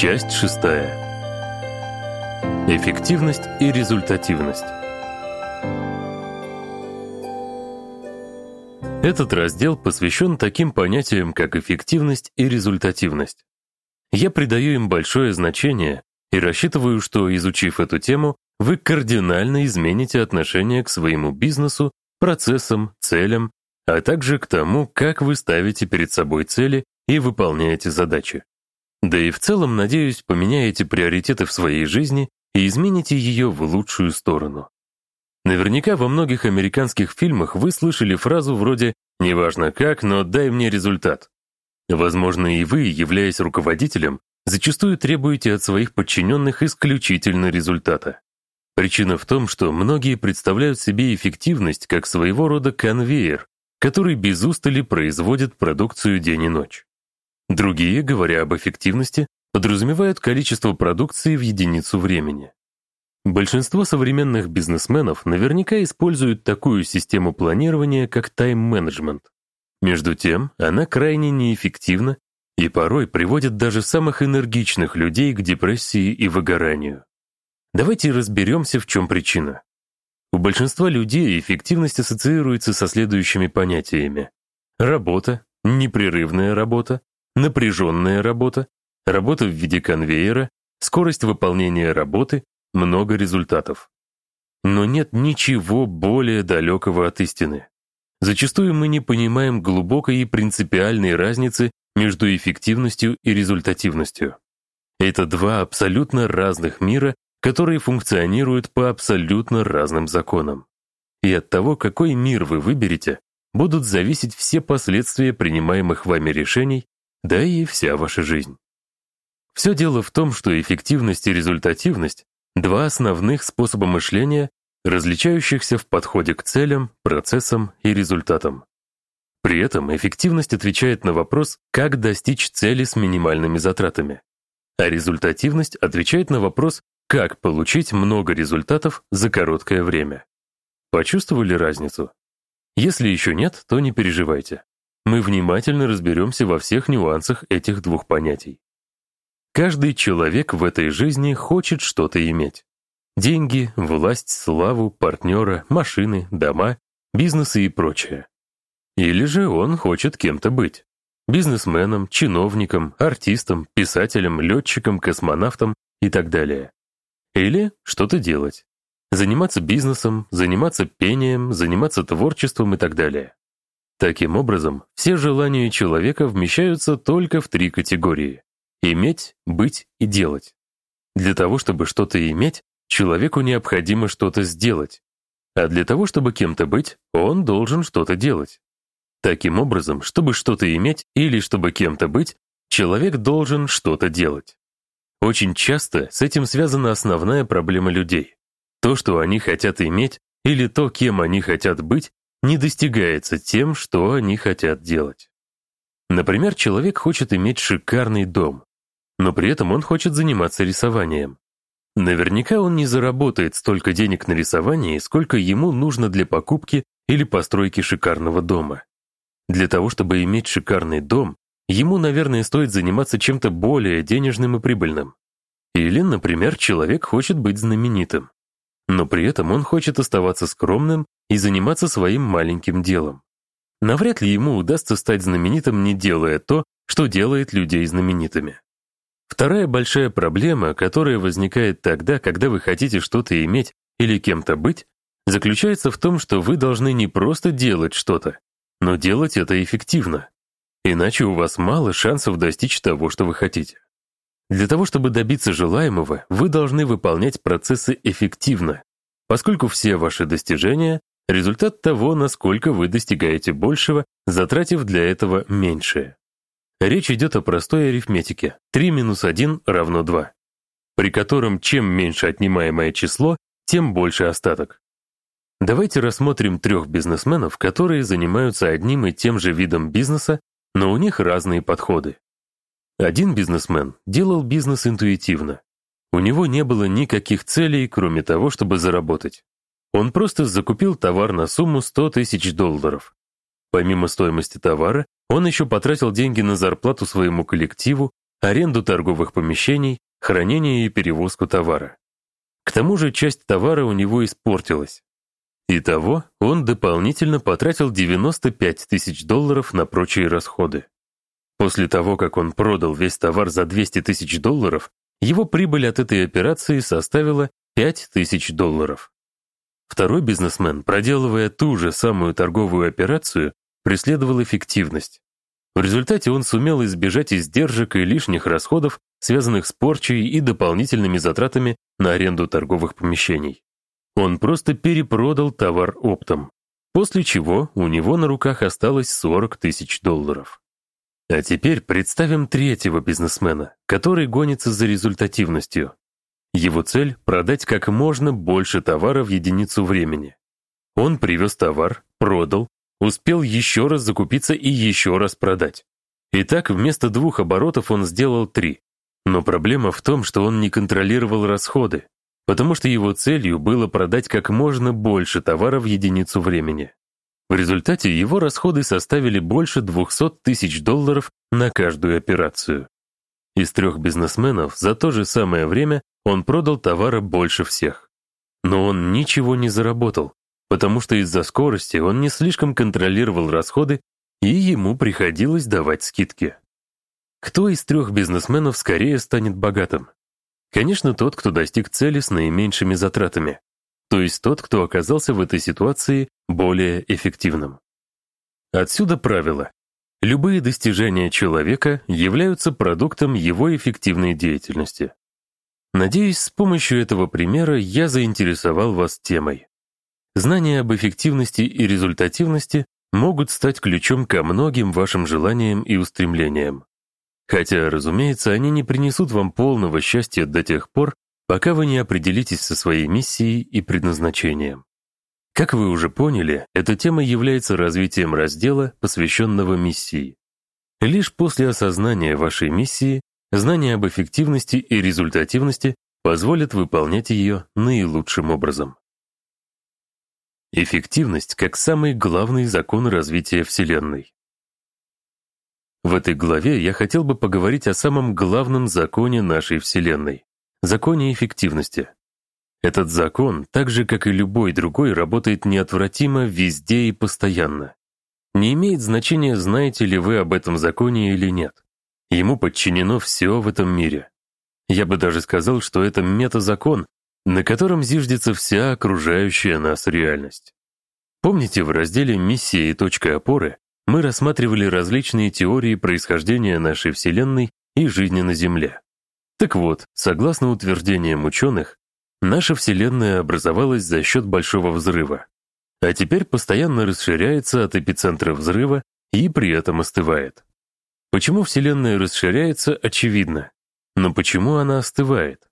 Часть шестая. Эффективность и результативность. Этот раздел посвящен таким понятиям, как эффективность и результативность. Я придаю им большое значение и рассчитываю, что, изучив эту тему, вы кардинально измените отношение к своему бизнесу, процессам, целям, а также к тому, как вы ставите перед собой цели и выполняете задачи. Да и в целом, надеюсь, поменяете приоритеты в своей жизни и измените ее в лучшую сторону. Наверняка во многих американских фильмах вы слышали фразу вроде «неважно как, но дай мне результат». Возможно, и вы, являясь руководителем, зачастую требуете от своих подчиненных исключительно результата. Причина в том, что многие представляют себе эффективность как своего рода конвейер, который без устали производит продукцию день и ночь. Другие, говоря об эффективности, подразумевают количество продукции в единицу времени. Большинство современных бизнесменов наверняка используют такую систему планирования, как тайм-менеджмент. Между тем, она крайне неэффективна и порой приводит даже самых энергичных людей к депрессии и выгоранию. Давайте разберемся, в чем причина. У большинства людей эффективность ассоциируется со следующими понятиями. Работа, непрерывная работа, напряженная работа, работа в виде конвейера, скорость выполнения работы, много результатов. Но нет ничего более далекого от истины. Зачастую мы не понимаем глубокой и принципиальной разницы между эффективностью и результативностью. Это два абсолютно разных мира, которые функционируют по абсолютно разным законам. И от того, какой мир вы выберете, будут зависеть все последствия принимаемых вами решений да и вся ваша жизнь. Все дело в том, что эффективность и результативность — два основных способа мышления, различающихся в подходе к целям, процессам и результатам. При этом эффективность отвечает на вопрос, как достичь цели с минимальными затратами, а результативность отвечает на вопрос, как получить много результатов за короткое время. Почувствовали разницу? Если еще нет, то не переживайте мы внимательно разберемся во всех нюансах этих двух понятий. Каждый человек в этой жизни хочет что-то иметь. Деньги, власть, славу, партнера, машины, дома, бизнесы и прочее. Или же он хочет кем-то быть. Бизнесменом, чиновником, артистом, писателем, летчиком, космонавтом и так далее. Или что-то делать. Заниматься бизнесом, заниматься пением, заниматься творчеством и так далее. Таким образом, все желания человека вмещаются только в три категории — иметь, быть и делать. Для того, чтобы что-то иметь, человеку необходимо что-то сделать, а для того, чтобы кем-то быть, он должен что-то делать. Таким образом, чтобы что-то иметь или чтобы кем-то быть, человек должен что-то делать. Очень часто с этим связана основная проблема людей. То, что они хотят иметь, или то, кем они хотят быть, не достигается тем, что они хотят делать. Например, человек хочет иметь шикарный дом, но при этом он хочет заниматься рисованием. Наверняка он не заработает столько денег на рисовании, сколько ему нужно для покупки или постройки шикарного дома. Для того, чтобы иметь шикарный дом, ему, наверное, стоит заниматься чем-то более денежным и прибыльным. Или, например, человек хочет быть знаменитым. Но при этом он хочет оставаться скромным и заниматься своим маленьким делом. Навряд ли ему удастся стать знаменитым, не делая то, что делает людей знаменитыми. Вторая большая проблема, которая возникает тогда, когда вы хотите что-то иметь или кем-то быть, заключается в том, что вы должны не просто делать что-то, но делать это эффективно. Иначе у вас мало шансов достичь того, что вы хотите. Для того, чтобы добиться желаемого, вы должны выполнять процессы эффективно, поскольку все ваши достижения Результат того, насколько вы достигаете большего, затратив для этого меньшее. Речь идет о простой арифметике 3 минус 1 равно 2, при котором чем меньше отнимаемое число, тем больше остаток. Давайте рассмотрим трех бизнесменов, которые занимаются одним и тем же видом бизнеса, но у них разные подходы. Один бизнесмен делал бизнес интуитивно. У него не было никаких целей, кроме того, чтобы заработать. Он просто закупил товар на сумму 100 тысяч долларов. Помимо стоимости товара, он еще потратил деньги на зарплату своему коллективу, аренду торговых помещений, хранение и перевозку товара. К тому же часть товара у него испортилась. Итого он дополнительно потратил 95 тысяч долларов на прочие расходы. После того, как он продал весь товар за 200 тысяч долларов, его прибыль от этой операции составила 5 тысяч долларов. Второй бизнесмен, проделывая ту же самую торговую операцию, преследовал эффективность. В результате он сумел избежать издержек и лишних расходов, связанных с порчей и дополнительными затратами на аренду торговых помещений. Он просто перепродал товар оптом, после чего у него на руках осталось 40 тысяч долларов. А теперь представим третьего бизнесмена, который гонится за результативностью. Его цель — продать как можно больше товара в единицу времени. Он привез товар, продал, успел еще раз закупиться и еще раз продать. И так вместо двух оборотов он сделал три. Но проблема в том, что он не контролировал расходы, потому что его целью было продать как можно больше товара в единицу времени. В результате его расходы составили больше 200 тысяч долларов на каждую операцию. Из трех бизнесменов за то же самое время он продал товара больше всех. Но он ничего не заработал, потому что из-за скорости он не слишком контролировал расходы, и ему приходилось давать скидки. Кто из трех бизнесменов скорее станет богатым? Конечно, тот, кто достиг цели с наименьшими затратами то есть тот, кто оказался в этой ситуации более эффективным. Отсюда правило. Любые достижения человека являются продуктом его эффективной деятельности. Надеюсь, с помощью этого примера я заинтересовал вас темой. Знания об эффективности и результативности могут стать ключом ко многим вашим желаниям и устремлениям. Хотя, разумеется, они не принесут вам полного счастья до тех пор, пока вы не определитесь со своей миссией и предназначением. Как вы уже поняли, эта тема является развитием раздела, посвященного миссии. Лишь после осознания вашей миссии знания об эффективности и результативности позволят выполнять ее наилучшим образом. Эффективность как самый главный закон развития Вселенной. В этой главе я хотел бы поговорить о самом главном законе нашей Вселенной законе эффективности. Этот закон, так же как и любой другой, работает неотвратимо везде и постоянно. Не имеет значения, знаете ли вы об этом законе или нет. Ему подчинено все в этом мире. Я бы даже сказал, что это метазакон, на котором зиждется вся окружающая нас реальность. Помните, в разделе «Миссия и точка опоры» мы рассматривали различные теории происхождения нашей Вселенной и жизни на Земле. Так вот, согласно утверждениям ученых, наша Вселенная образовалась за счет Большого Взрыва, а теперь постоянно расширяется от эпицентра взрыва и при этом остывает. Почему Вселенная расширяется, очевидно. Но почему она остывает?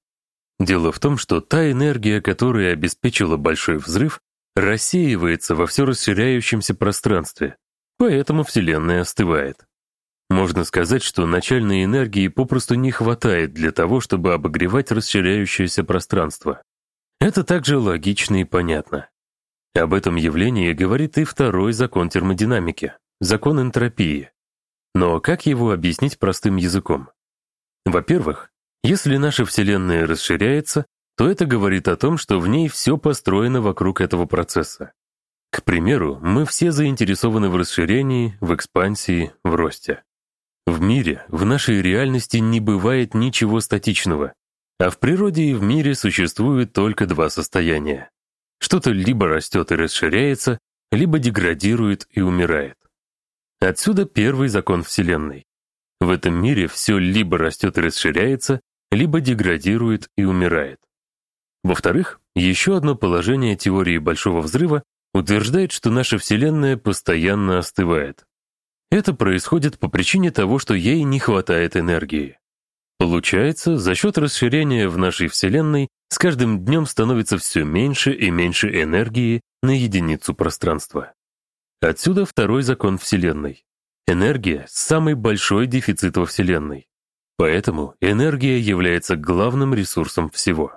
Дело в том, что та энергия, которая обеспечила Большой Взрыв, рассеивается во все расширяющемся пространстве, поэтому Вселенная остывает. Можно сказать, что начальной энергии попросту не хватает для того, чтобы обогревать расширяющееся пространство. Это также логично и понятно. Об этом явлении говорит и второй закон термодинамики — закон энтропии. Но как его объяснить простым языком? Во-первых, если наша Вселенная расширяется, то это говорит о том, что в ней все построено вокруг этого процесса. К примеру, мы все заинтересованы в расширении, в экспансии, в росте. В мире, в нашей реальности не бывает ничего статичного, а в природе и в мире существует только два состояния. Что-то либо растет и расширяется, либо деградирует и умирает. Отсюда первый закон Вселенной. В этом мире все либо растет и расширяется, либо деградирует и умирает. Во-вторых, еще одно положение теории Большого Взрыва утверждает, что наша Вселенная постоянно остывает. Это происходит по причине того, что ей не хватает энергии. Получается, за счет расширения в нашей Вселенной с каждым днем становится все меньше и меньше энергии на единицу пространства. Отсюда второй закон Вселенной. Энергия – самый большой дефицит во Вселенной. Поэтому энергия является главным ресурсом всего.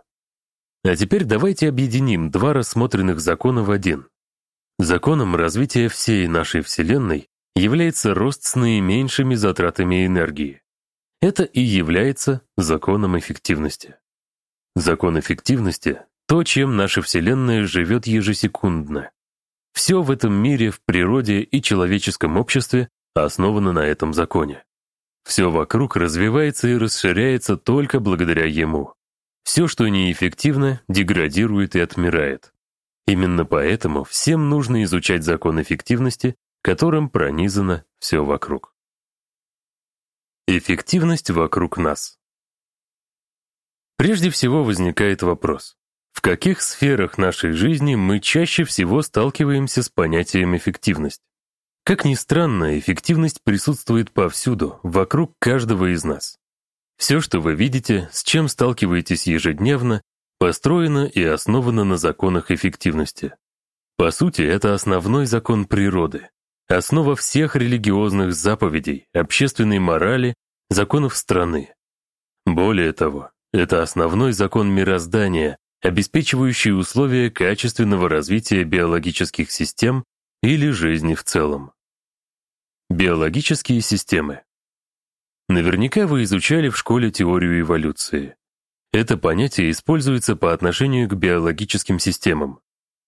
А теперь давайте объединим два рассмотренных закона в один. Законом развития всей нашей Вселенной является рост с наименьшими затратами энергии. Это и является законом эффективности. Закон эффективности — то, чем наша Вселенная живет ежесекундно. Все в этом мире, в природе и человеческом обществе основано на этом законе. Все вокруг развивается и расширяется только благодаря ему. Все, что неэффективно, деградирует и отмирает. Именно поэтому всем нужно изучать закон эффективности, которым пронизано все вокруг. Эффективность вокруг нас. Прежде всего возникает вопрос, в каких сферах нашей жизни мы чаще всего сталкиваемся с понятием эффективность? Как ни странно, эффективность присутствует повсюду, вокруг каждого из нас. Все, что вы видите, с чем сталкиваетесь ежедневно, построено и основано на законах эффективности. По сути, это основной закон природы, основа всех религиозных заповедей, общественной морали, законов страны. Более того, это основной закон мироздания, обеспечивающий условия качественного развития биологических систем или жизни в целом. Биологические системы. Наверняка вы изучали в школе теорию эволюции. Это понятие используется по отношению к биологическим системам.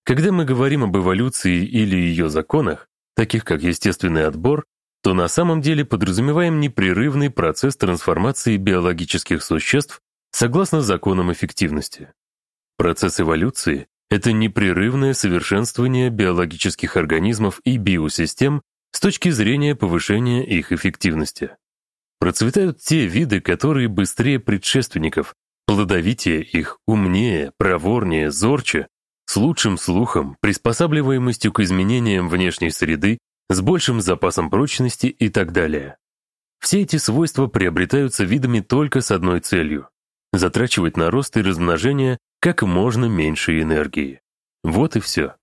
Когда мы говорим об эволюции или ее законах, таких как естественный отбор, то на самом деле подразумеваем непрерывный процесс трансформации биологических существ согласно законам эффективности. Процесс эволюции это непрерывное совершенствование биологических организмов и биосистем с точки зрения повышения их эффективности. Процветают те виды, которые быстрее предшественников, плодовитее их, умнее, проворнее, зорче, с лучшим слухом, приспосабливаемостью к изменениям внешней среды, с большим запасом прочности и так далее. Все эти свойства приобретаются видами только с одной целью – затрачивать на рост и размножение как можно меньше энергии. Вот и все.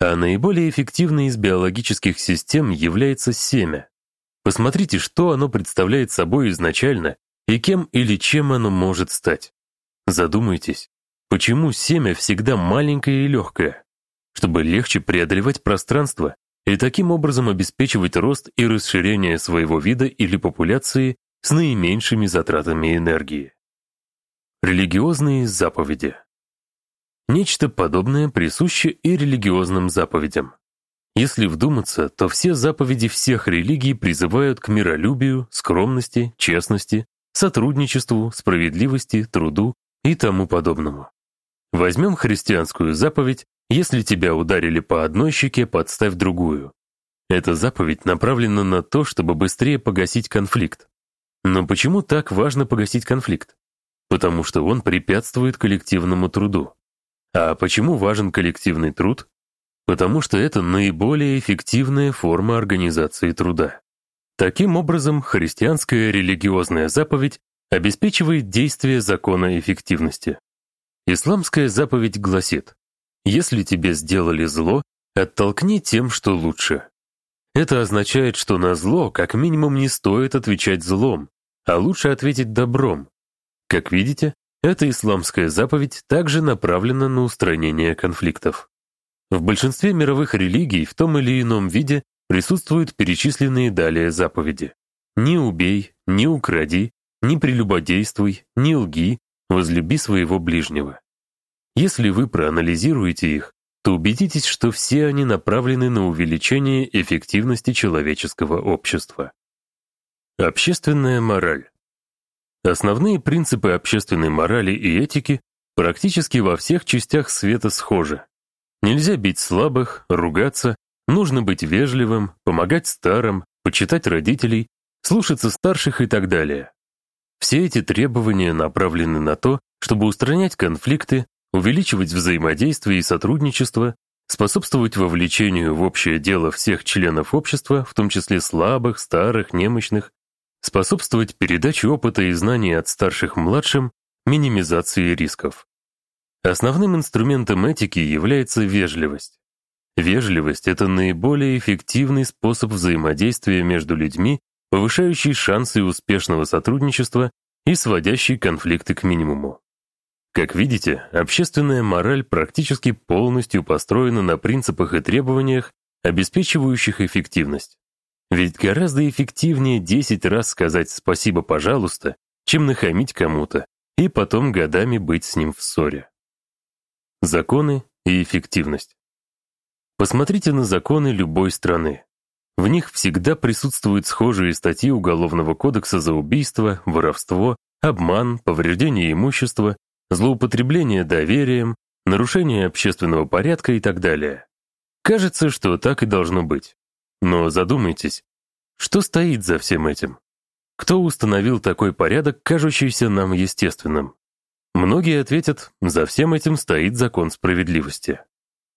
А наиболее эффективной из биологических систем является семя. Посмотрите, что оно представляет собой изначально и кем или чем оно может стать. Задумайтесь, почему семя всегда маленькое и легкое? Чтобы легче преодолевать пространство и таким образом обеспечивать рост и расширение своего вида или популяции с наименьшими затратами энергии. Религиозные заповеди Нечто подобное присуще и религиозным заповедям. Если вдуматься, то все заповеди всех религий призывают к миролюбию, скромности, честности, сотрудничеству, справедливости, труду и тому подобному. Возьмем христианскую заповедь «Если тебя ударили по одной щеке, подставь другую». Эта заповедь направлена на то, чтобы быстрее погасить конфликт. Но почему так важно погасить конфликт? Потому что он препятствует коллективному труду. А почему важен коллективный труд? Потому что это наиболее эффективная форма организации труда. Таким образом, христианская религиозная заповедь обеспечивает действие закона эффективности. Исламская заповедь гласит «Если тебе сделали зло, оттолкни тем, что лучше». Это означает, что на зло как минимум не стоит отвечать злом, а лучше ответить добром. Как видите, эта исламская заповедь также направлена на устранение конфликтов. В большинстве мировых религий в том или ином виде присутствуют перечисленные далее заповеди. «Не убей», «Не укради», «Не прелюбодействуй», «Не лги», «Возлюби своего ближнего». Если вы проанализируете их, то убедитесь, что все они направлены на увеличение эффективности человеческого общества. Общественная мораль. Основные принципы общественной морали и этики практически во всех частях света схожи. Нельзя бить слабых, ругаться, нужно быть вежливым, помогать старым, почитать родителей, слушаться старших и так далее. Все эти требования направлены на то, чтобы устранять конфликты, увеличивать взаимодействие и сотрудничество, способствовать вовлечению в общее дело всех членов общества, в том числе слабых, старых, немощных, способствовать передаче опыта и знаний от старших младшим, минимизации рисков. Основным инструментом этики является вежливость. Вежливость — это наиболее эффективный способ взаимодействия между людьми, повышающий шансы успешного сотрудничества и сводящий конфликты к минимуму. Как видите, общественная мораль практически полностью построена на принципах и требованиях, обеспечивающих эффективность. Ведь гораздо эффективнее 10 раз сказать «спасибо, пожалуйста», чем нахамить кому-то и потом годами быть с ним в ссоре. Законы и эффективность. Посмотрите на законы любой страны. В них всегда присутствуют схожие статьи Уголовного кодекса за убийство, воровство, обман, повреждение имущества, злоупотребление доверием, нарушение общественного порядка и так далее. Кажется, что так и должно быть. Но задумайтесь, что стоит за всем этим? Кто установил такой порядок, кажущийся нам естественным? Многие ответят, за всем этим стоит закон справедливости.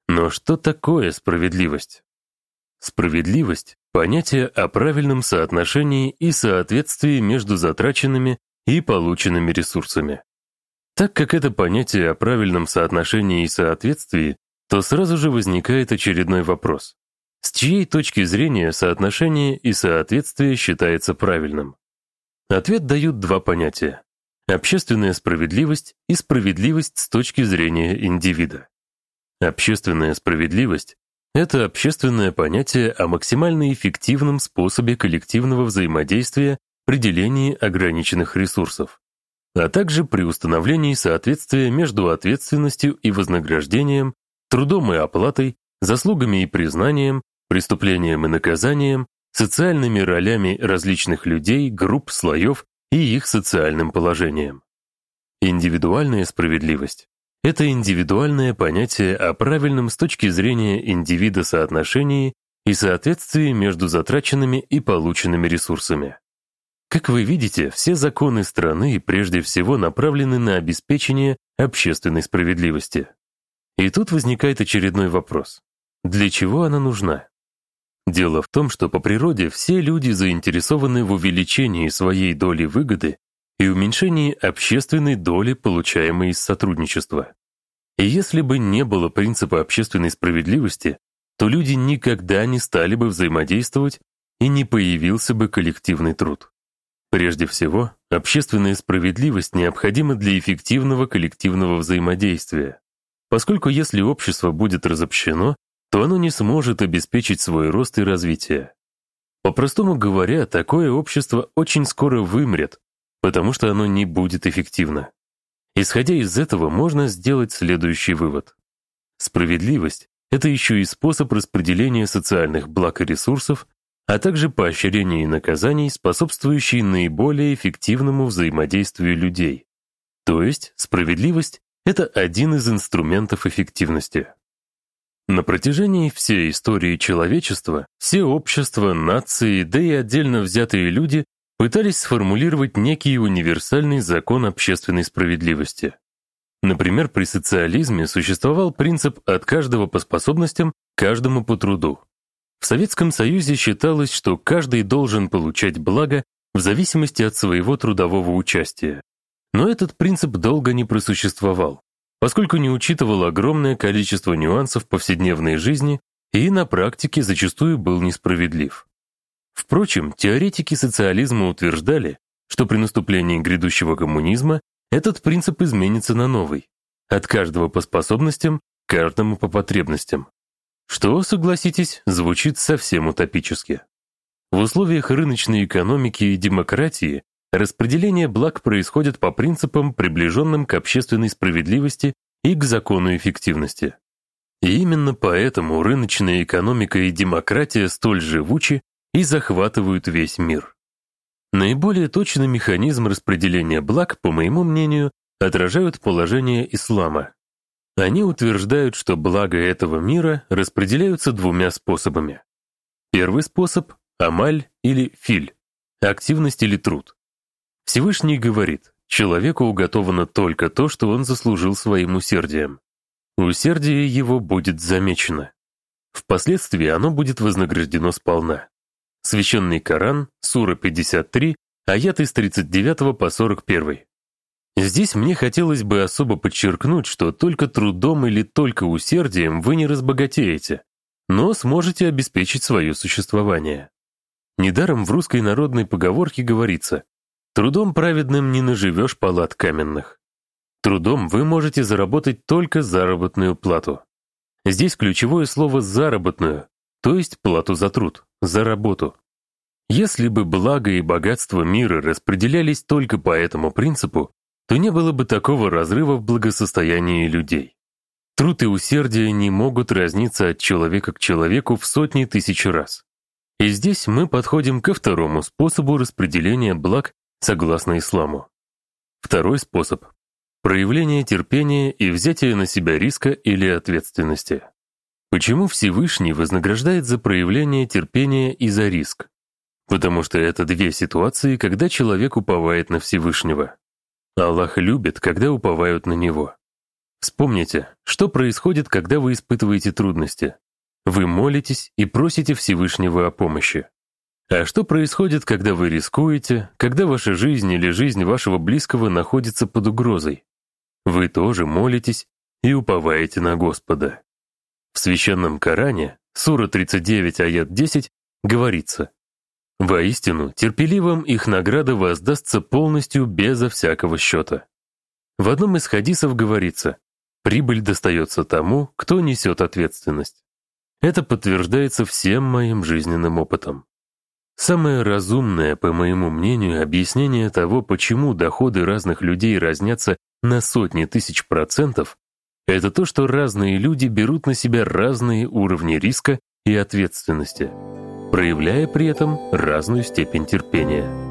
Но что такое справедливость? Справедливость — понятие о правильном соотношении и соответствии между затраченными и полученными ресурсами. Так как это понятие о правильном соотношении и соответствии, то сразу же возникает очередной вопрос. С чьей точки зрения соотношение и соответствие считается правильным? Ответ дают два понятия – общественная справедливость и справедливость с точки зрения индивида. Общественная справедливость – это общественное понятие о максимально эффективном способе коллективного взаимодействия при делении ограниченных ресурсов, а также при установлении соответствия между ответственностью и вознаграждением, трудом и оплатой, заслугами и признанием, преступлением и наказанием, социальными ролями различных людей, групп, слоев и их социальным положением. Индивидуальная справедливость — это индивидуальное понятие о правильном с точки зрения индивида соотношении и соответствии между затраченными и полученными ресурсами. Как вы видите, все законы страны прежде всего направлены на обеспечение общественной справедливости. И тут возникает очередной вопрос. Для чего она нужна? Дело в том, что по природе все люди заинтересованы в увеличении своей доли выгоды и уменьшении общественной доли, получаемой из сотрудничества. И если бы не было принципа общественной справедливости, то люди никогда не стали бы взаимодействовать и не появился бы коллективный труд. Прежде всего, общественная справедливость необходима для эффективного коллективного взаимодействия, поскольку если общество будет разобщено, то оно не сможет обеспечить свой рост и развитие. По-простому говоря, такое общество очень скоро вымрет, потому что оно не будет эффективно. Исходя из этого, можно сделать следующий вывод. Справедливость — это еще и способ распределения социальных благ и ресурсов, а также поощрения и наказаний, способствующие наиболее эффективному взаимодействию людей. То есть справедливость — это один из инструментов эффективности. На протяжении всей истории человечества все общества, нации, да и отдельно взятые люди пытались сформулировать некий универсальный закон общественной справедливости. Например, при социализме существовал принцип «от каждого по способностям, каждому по труду». В Советском Союзе считалось, что каждый должен получать благо в зависимости от своего трудового участия. Но этот принцип долго не просуществовал поскольку не учитывал огромное количество нюансов повседневной жизни и на практике зачастую был несправедлив. Впрочем, теоретики социализма утверждали, что при наступлении грядущего коммунизма этот принцип изменится на новый, от каждого по способностям, каждому по потребностям. Что, согласитесь, звучит совсем утопически. В условиях рыночной экономики и демократии Распределение благ происходит по принципам, приближенным к общественной справедливости и к закону эффективности. И именно поэтому рыночная экономика и демократия столь живучи и захватывают весь мир. Наиболее точный механизм распределения благ, по моему мнению, отражают положение ислама. Они утверждают, что блага этого мира распределяются двумя способами. Первый способ – амаль или филь, активность или труд. Всевышний говорит, человеку уготовано только то, что он заслужил своим усердием. Усердие его будет замечено. Впоследствии оно будет вознаграждено сполна. Священный Коран, сура 53, аяты с 39 по 41. Здесь мне хотелось бы особо подчеркнуть, что только трудом или только усердием вы не разбогатеете, но сможете обеспечить свое существование. Недаром в русской народной поговорке говорится Трудом праведным не наживешь палат каменных. Трудом вы можете заработать только заработную плату. Здесь ключевое слово «заработную», то есть плату за труд, за работу. Если бы благо и богатство мира распределялись только по этому принципу, то не было бы такого разрыва в благосостоянии людей. Труд и усердие не могут разниться от человека к человеку в сотни тысяч раз. И здесь мы подходим ко второму способу распределения благ согласно исламу. Второй способ – проявление терпения и взятие на себя риска или ответственности. Почему Всевышний вознаграждает за проявление терпения и за риск? Потому что это две ситуации, когда человек уповает на Всевышнего. Аллах любит, когда уповают на Него. Вспомните, что происходит, когда вы испытываете трудности. Вы молитесь и просите Всевышнего о помощи. А что происходит, когда вы рискуете, когда ваша жизнь или жизнь вашего близкого находится под угрозой? Вы тоже молитесь и уповаете на Господа. В Священном Коране, сура 39, аят 10, говорится «Воистину, терпеливым их награда воздастся полностью безо всякого счета». В одном из хадисов говорится «Прибыль достается тому, кто несет ответственность». Это подтверждается всем моим жизненным опытом. Самое разумное, по моему мнению, объяснение того, почему доходы разных людей разнятся на сотни тысяч процентов, это то, что разные люди берут на себя разные уровни риска и ответственности, проявляя при этом разную степень терпения.